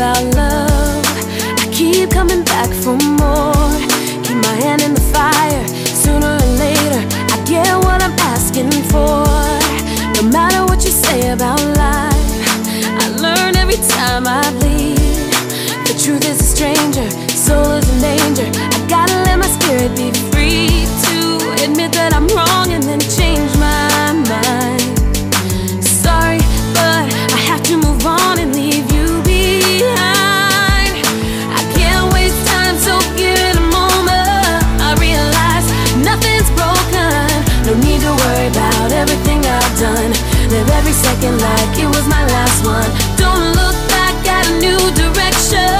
about love. I keep coming back for more. worry about everything I've done. Live every second like it was my last one. Don't look back at a new direction.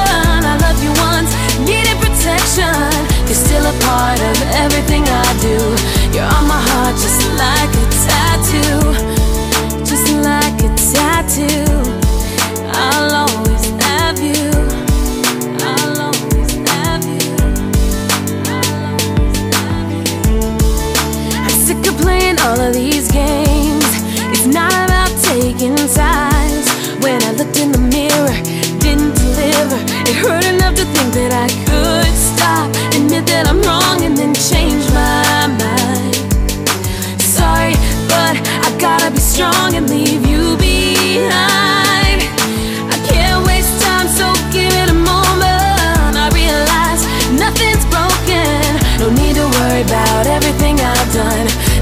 all of these games. It's not about taking sides. When I looked in the mirror, didn't deliver. It hurt enough to think that I could stop. Admit that I'm wrong.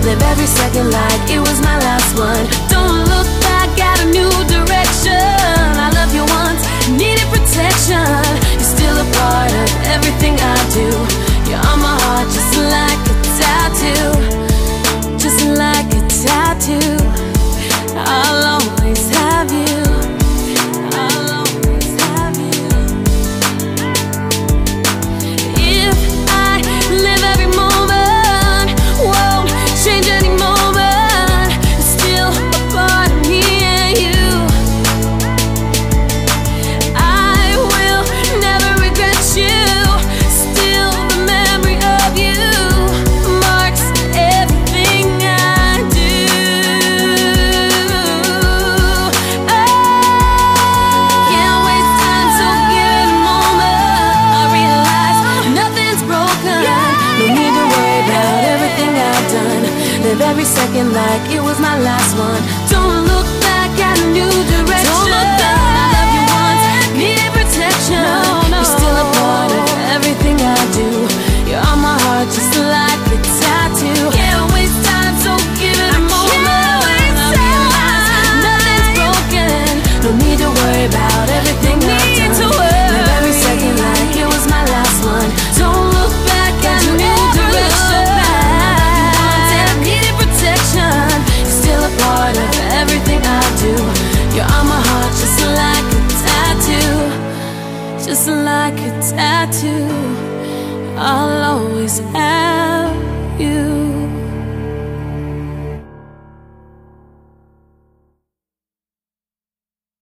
live every second like it was my last one. Don't look Live every second like it was my last one. Don't look back at a new direction. Don't look back I love you once Needed protection. No, no. You're still a part of everything I do. You're on my heart just like the tattoo. Can't waste time, so give it a I moment. Nothing's broken. No need to worry about everything I do tattoo. I'll always